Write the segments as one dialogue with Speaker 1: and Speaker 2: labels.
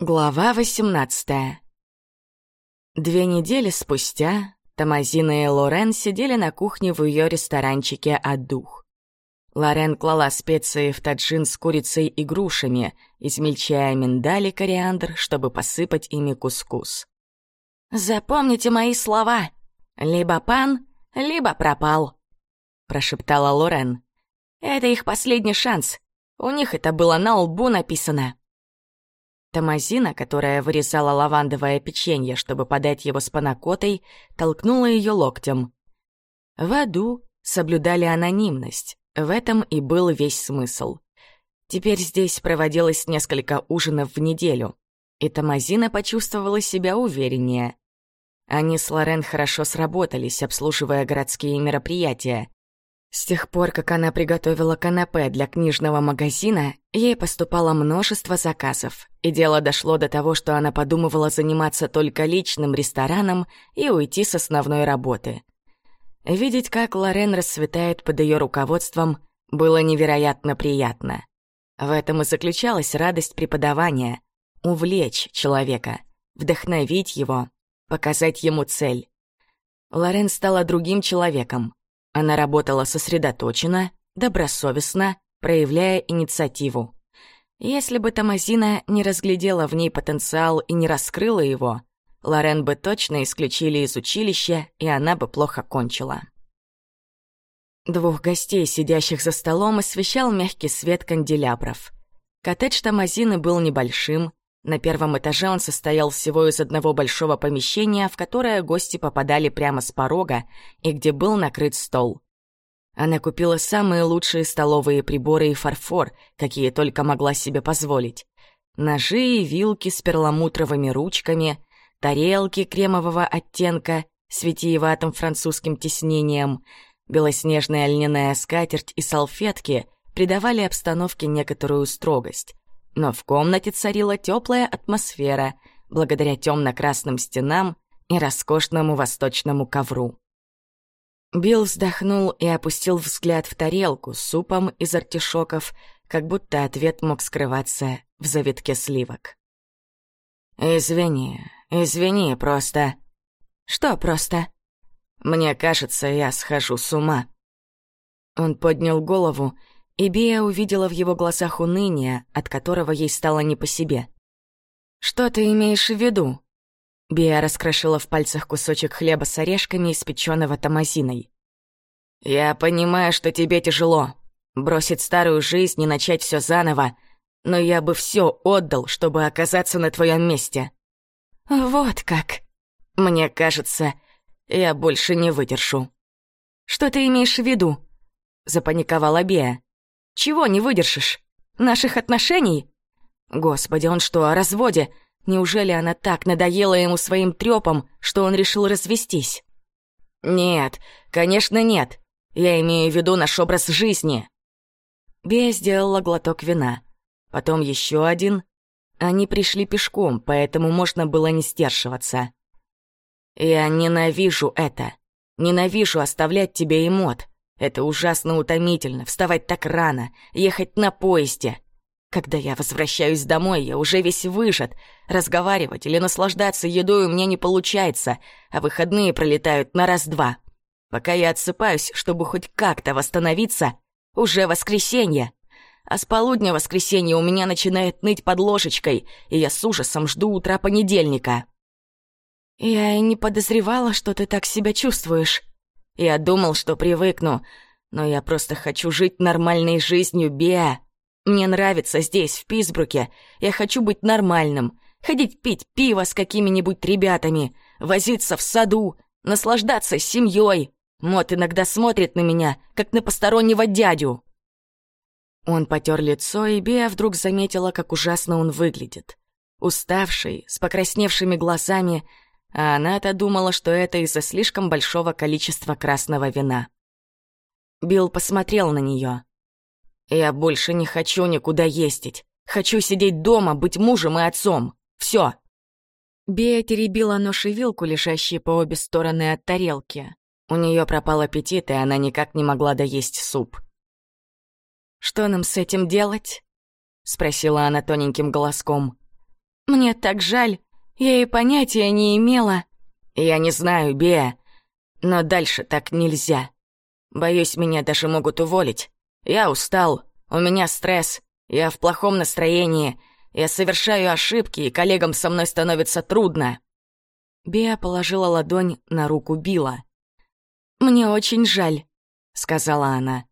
Speaker 1: Глава 18 Две недели спустя Тамазина и Лорен сидели на кухне в ее ресторанчике «Отдух». Лорен клала специи в таджин с курицей и грушами, измельчая миндаль и кориандр, чтобы посыпать ими кускус. «Запомните мои слова. Либо пан, либо пропал», — прошептала Лорен. «Это их последний шанс. У них это было на лбу написано». Тамазина, которая вырезала лавандовое печенье, чтобы подать его с панакотой, толкнула ее локтем. В аду соблюдали анонимность, в этом и был весь смысл. Теперь здесь проводилось несколько ужинов в неделю, и Тамазина почувствовала себя увереннее. Они с Лорен хорошо сработались, обслуживая городские мероприятия. С тех пор, как она приготовила канапе для книжного магазина, ей поступало множество заказов, и дело дошло до того, что она подумывала заниматься только личным рестораном и уйти с основной работы. Видеть, как Лорен расцветает под ее руководством, было невероятно приятно. В этом и заключалась радость преподавания — увлечь человека, вдохновить его, показать ему цель. Лорен стала другим человеком — она работала сосредоточенно, добросовестно, проявляя инициативу. Если бы Тамазина не разглядела в ней потенциал и не раскрыла его, Лорен бы точно исключили из училища, и она бы плохо кончила. Двух гостей, сидящих за столом, освещал мягкий свет канделябров. Коттедж Тамазины был небольшим, на первом этаже он состоял всего из одного большого помещения, в которое гости попадали прямо с порога и где был накрыт стол. Она купила самые лучшие столовые приборы и фарфор, какие только могла себе позволить. Ножи и вилки с перламутровыми ручками, тарелки кремового оттенка с витиеватым французским тиснением, белоснежная льняная скатерть и салфетки придавали обстановке некоторую строгость но в комнате царила теплая атмосфера благодаря темно-красным стенам и роскошному восточному ковру. Билл вздохнул и опустил взгляд в тарелку с супом из артишоков, как будто ответ мог скрываться в завитке сливок. «Извини, извини, просто...» «Что просто?» «Мне кажется, я схожу с ума». Он поднял голову и Бия увидела в его глазах уныние, от которого ей стало не по себе. «Что ты имеешь в виду?» Бия раскрошила в пальцах кусочек хлеба с орешками, испеченного томазиной. «Я понимаю, что тебе тяжело. Бросить старую жизнь и начать все заново, но я бы все отдал, чтобы оказаться на твоем месте». «Вот как!» «Мне кажется, я больше не выдержу». «Что ты имеешь в виду?» — запаниковала Бия. Чего не выдержишь? Наших отношений? Господи, он что, о разводе? Неужели она так надоела ему своим трёпом, что он решил развестись? Нет, конечно нет. Я имею в виду наш образ жизни. Бея сделала глоток вина. Потом еще один. Они пришли пешком, поэтому можно было не сдерживаться. Я ненавижу это. Ненавижу оставлять тебе эмот. Это ужасно утомительно, вставать так рано, ехать на поезде. Когда я возвращаюсь домой, я уже весь выжат. Разговаривать или наслаждаться едой у меня не получается, а выходные пролетают на раз-два. Пока я отсыпаюсь, чтобы хоть как-то восстановиться, уже воскресенье. А с полудня воскресенья у меня начинает ныть под ложечкой, и я с ужасом жду утра понедельника. Я и не подозревала, что ты так себя чувствуешь. Я думал, что привыкну, но я просто хочу жить нормальной жизнью, Беа. Мне нравится здесь, в Писбруке. Я хочу быть нормальным. Ходить пить пиво с какими-нибудь ребятами, возиться в саду, наслаждаться семьей. Мот иногда смотрит на меня, как на постороннего дядю. Он потер лицо, и Беа вдруг заметила, как ужасно он выглядит. Уставший, с покрасневшими глазами, а она-то думала, что это из-за слишком большого количества красного вина. Билл посмотрел на нее. «Я больше не хочу никуда ездить. Хочу сидеть дома, быть мужем и отцом. Все. Бея теребила нож и вилку, лежащие по обе стороны от тарелки. У нее пропал аппетит, и она никак не могла доесть суп. «Что нам с этим делать?» — спросила она тоненьким голоском. Мне так жаль. Я и понятия не имела. Я не знаю, Беа, но дальше так нельзя. Боюсь, меня даже могут уволить. Я устал, у меня стресс, я в плохом настроении, я совершаю ошибки, и коллегам со мной становится трудно. Беа положила ладонь на руку Билла. «Мне очень жаль», — сказала она.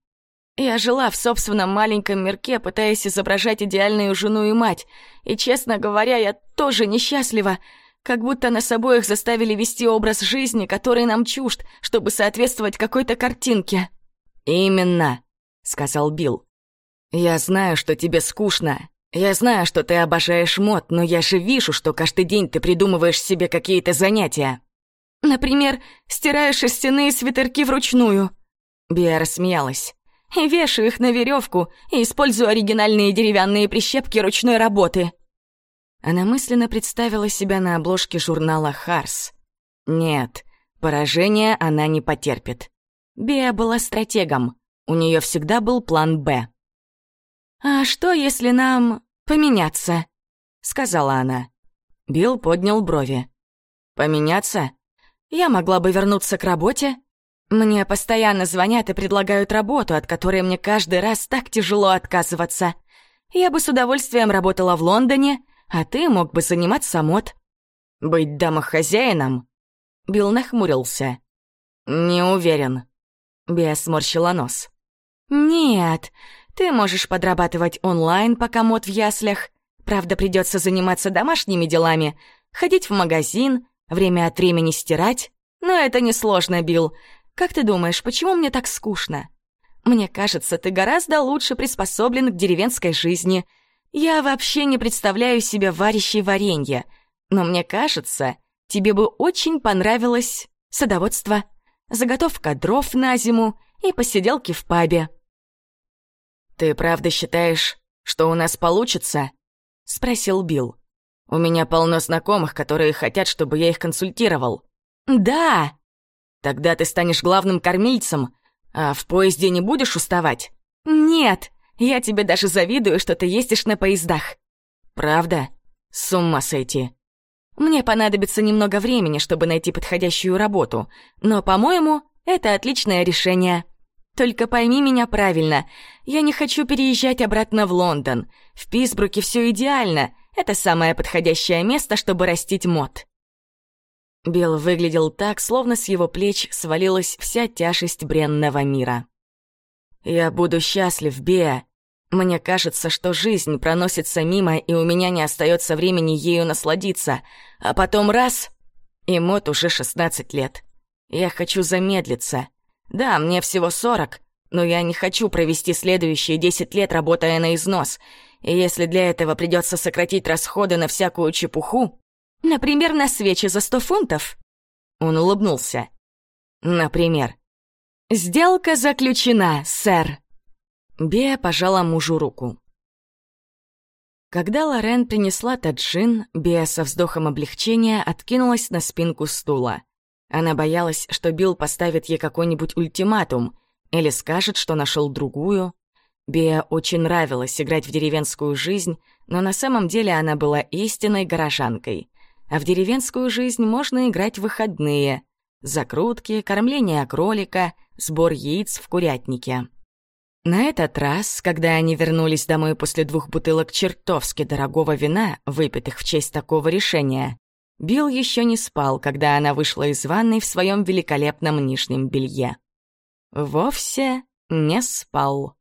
Speaker 1: «Я жила в собственном маленьком мирке, пытаясь изображать идеальную жену и мать, и, честно говоря, я тоже несчастлива, как будто нас обоих заставили вести образ жизни, который нам чужд, чтобы соответствовать какой-то картинке». «Именно», — сказал Билл. «Я знаю, что тебе скучно, я знаю, что ты обожаешь мод, но я же вижу, что каждый день ты придумываешь себе какие-то занятия. Например, стираешь шерстяные свитерки вручную. Биа рассмеялась. И вешаю их на веревку и использую оригинальные деревянные прищепки ручной работы. Она мысленно представила себя на обложке журнала «Харс». Нет, поражения она не потерпит. Биа была стратегом. У нее всегда был план «Б». «А что, если нам поменяться?» — сказала она. Билл поднял брови. «Поменяться? Я могла бы вернуться к работе. Мне постоянно звонят и предлагают работу, от которой мне каждый раз так тяжело отказываться. Я бы с удовольствием работала в Лондоне, а ты мог бы заниматься мод. Быть домохозяином?» Билл нахмурился. «Не уверен». Бия сморщила нос. «Нет, ты можешь подрабатывать онлайн, пока мод в яслях. Правда, придется заниматься домашними делами, ходить в магазин, время от времени стирать. Но это несложно, Билл. Как ты думаешь, почему мне так скучно? Мне кажется, ты гораздо лучше приспособлен к деревенской жизни. Я вообще не представляю себе варящей варенье. Но мне кажется, тебе бы очень понравилось садоводство, заготовка дров на зиму и посиделки в пабе. «Ты правда считаешь, что у нас получится?» — спросил Билл. «У меня полно знакомых, которые хотят, чтобы я их консультировал». «Да!» «Тогда ты станешь главным кормильцем, а в поезде не будешь уставать?» «Нет, я тебе даже завидую, что ты ездишь на поездах». «Правда? С ума сойти». «Мне понадобится немного времени, чтобы найти подходящую работу, но, по-моему, это отличное решение». Только пойми меня правильно, я не хочу переезжать обратно в Лондон. В Писбруке все идеально, это самое подходящее место, чтобы растить мод». Билл выглядел так, словно с его плеч свалилась вся тяжесть бренного мира. «Я буду счастлив, Беа. Мне кажется, что жизнь проносится мимо, и у меня не остается времени ею насладиться. А потом раз — и мод уже 16 лет. Я хочу замедлиться. Да, мне всего сорок, но я не хочу провести следующие десять лет, работая на износ. И если для этого придется сократить расходы на всякую чепуху, например, на свечи за сто фунтов, он улыбнулся. Например. «Сделка заключена, сэр!» Беа пожала мужу руку. Когда Лорен принесла таджин, Беа со вздохом облегчения откинулась на спинку стула. Она боялась, что Билл поставит ей какой-нибудь ультиматум или скажет, что нашел другую. Беа очень нравилось играть в деревенскую жизнь, но на самом деле она была истинной горожанкой. А в деревенскую жизнь можно играть в выходные. Закрутки, кормление кролика, сбор яиц в курятнике. На этот раз, когда они вернулись домой после двух бутылок чертовски дорогого вина, выпитых в честь такого решения, Билл еще не спал, когда она вышла из ванной в своем великолепном нижнем белье. Вовсе не спал.